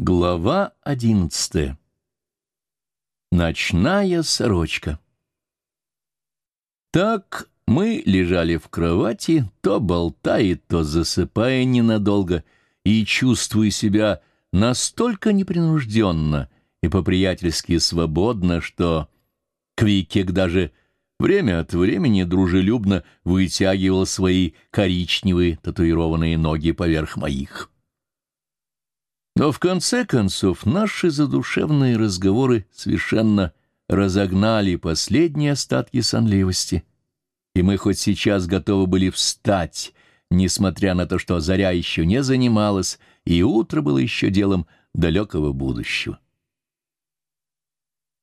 Глава одиннадцатая. Ночная сорочка. Так мы лежали в кровати, то болтая, то засыпая ненадолго, и чувствуя себя настолько непринужденно и по-приятельски свободно, что Квикек даже время от времени дружелюбно вытягивал свои коричневые татуированные ноги поверх моих. Но в конце концов наши задушевные разговоры совершенно разогнали последние остатки сонливости, и мы хоть сейчас готовы были встать, несмотря на то, что заря еще не занималась, и утро было еще делом далекого будущего.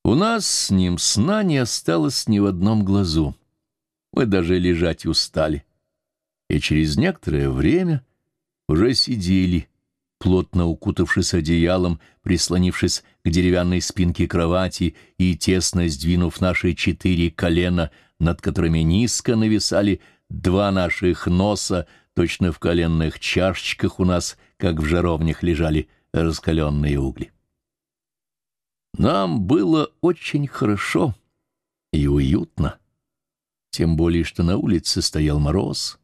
У нас с ним сна не осталось ни в одном глазу. Мы даже лежать устали. И через некоторое время уже сидели, плотно укутавшись одеялом, прислонившись к деревянной спинке кровати и тесно сдвинув наши четыре колена, над которыми низко нависали два наших носа, точно в коленных чашечках у нас, как в жаровнях, лежали раскаленные угли. Нам было очень хорошо и уютно, тем более, что на улице стоял мороз,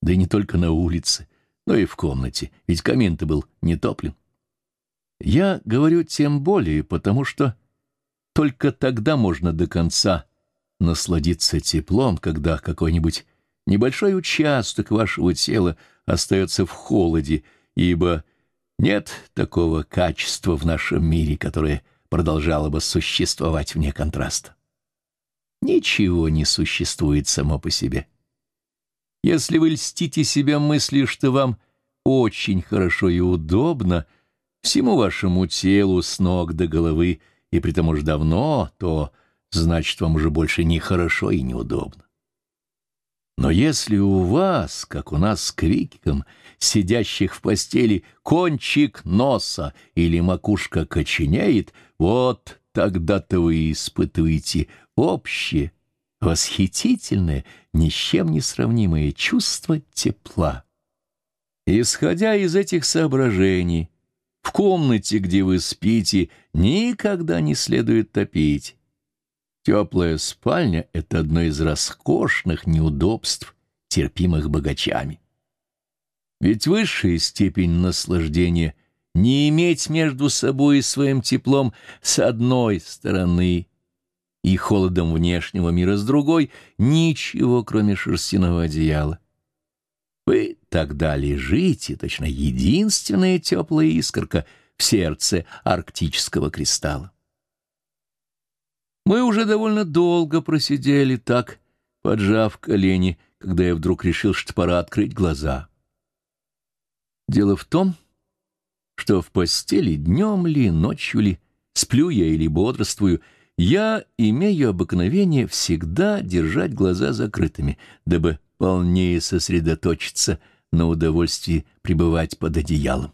да и не только на улице, но и в комнате, ведь камин-то был не топлен. Я говорю тем более, потому что только тогда можно до конца насладиться теплом, когда какой-нибудь небольшой участок вашего тела остается в холоде, ибо нет такого качества в нашем мире, которое продолжало бы существовать вне контраста. Ничего не существует само по себе. Если вы льстите себя мыслью, что вам очень хорошо и удобно, всему вашему телу с ног до головы, и при том уж давно, то значит, вам уже больше не хорошо и неудобно. Но если у вас, как у нас с Квикиком, сидящих в постели, кончик носа или макушка коченеет, вот тогда-то вы испытываете общее восхитительное, ни с чем не сравнимое чувство тепла. Исходя из этих соображений, в комнате, где вы спите, никогда не следует топить. Теплая спальня — это одно из роскошных неудобств, терпимых богачами. Ведь высшая степень наслаждения — не иметь между собой и своим теплом с одной стороны и холодом внешнего мира с другой ничего, кроме шерстяного одеяла. Вы тогда лежите, точно единственная теплая искорка в сердце арктического кристалла. Мы уже довольно долго просидели так, поджав колени, когда я вдруг решил, что пора открыть глаза. Дело в том, что в постели днем ли, ночью ли, сплю я или бодрствую — я имею обыкновение всегда держать глаза закрытыми, дабы полнее сосредоточиться на удовольствии пребывать под одеялом.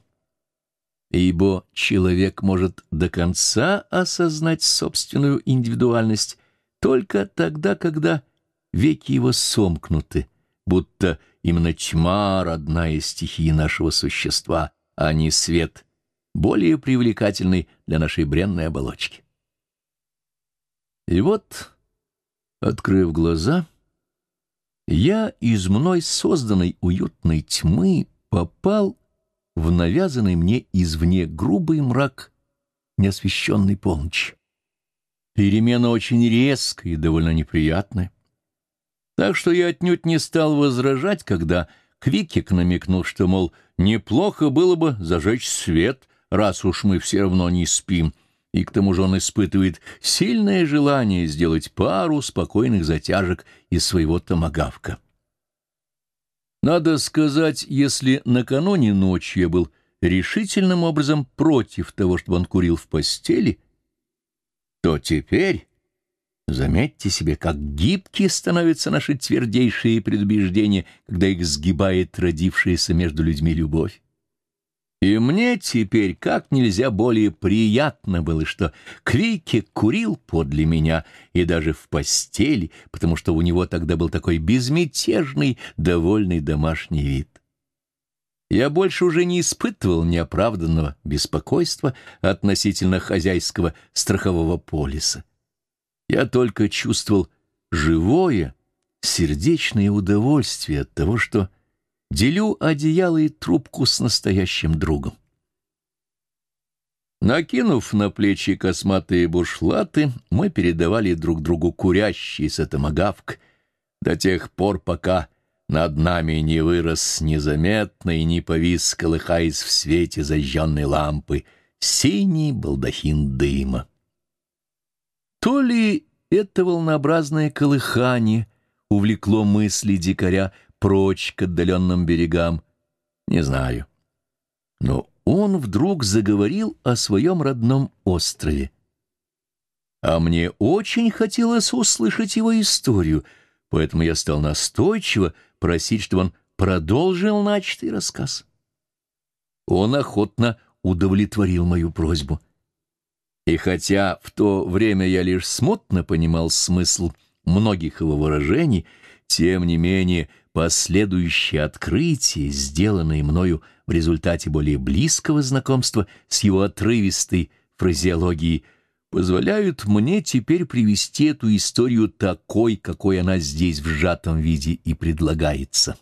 Ибо человек может до конца осознать собственную индивидуальность только тогда, когда веки его сомкнуты, будто именно тьма — родная стихия нашего существа, а не свет, более привлекательный для нашей бренной оболочки. И вот, открыв глаза, я из мной созданной уютной тьмы попал в навязанный мне извне грубый мрак неосвещенной полночи. Перемена очень резкая и довольно неприятная. Так что я отнюдь не стал возражать, когда Квикик намекнул, что, мол, неплохо было бы зажечь свет, раз уж мы все равно не спим — и к тому же он испытывает сильное желание сделать пару спокойных затяжек из своего томагавка. Надо сказать, если накануне ночью я был решительным образом против того, чтобы он курил в постели, то теперь, заметьте себе, как гибкие становятся наши твердейшие предубеждения, когда их сгибает родившаяся между людьми любовь. И мне теперь как нельзя более приятно было, что Квики курил подле меня и даже в постели, потому что у него тогда был такой безмятежный, довольный домашний вид. я больше уже не испытывал неоправданного беспокойства относительно хозяйского страхового полиса. Я только чувствовал живое, сердечное удовольствие от того, что делю одеяло и трубку с настоящим другом. Накинув на плечи косматые бушлаты, мы передавали друг другу курящийся томагавк до тех пор, пока над нами не вырос незаметно и не повис, колыхаясь в свете зажженной лампы, синий балдахин дыма. То ли это волнообразное колыхание увлекло мысли дикаря прочь к отдаленным берегам, не знаю. Но он вдруг заговорил о своем родном острове. А мне очень хотелось услышать его историю, поэтому я стал настойчиво просить, чтобы он продолжил начатый рассказ. Он охотно удовлетворил мою просьбу. И хотя в то время я лишь смутно понимал смысл многих его выражений, тем не менее последующие открытия, сделанные мною в результате более близкого знакомства с его отрывистой фразеологией, позволяют мне теперь привести эту историю такой, какой она здесь в сжатом виде и предлагается.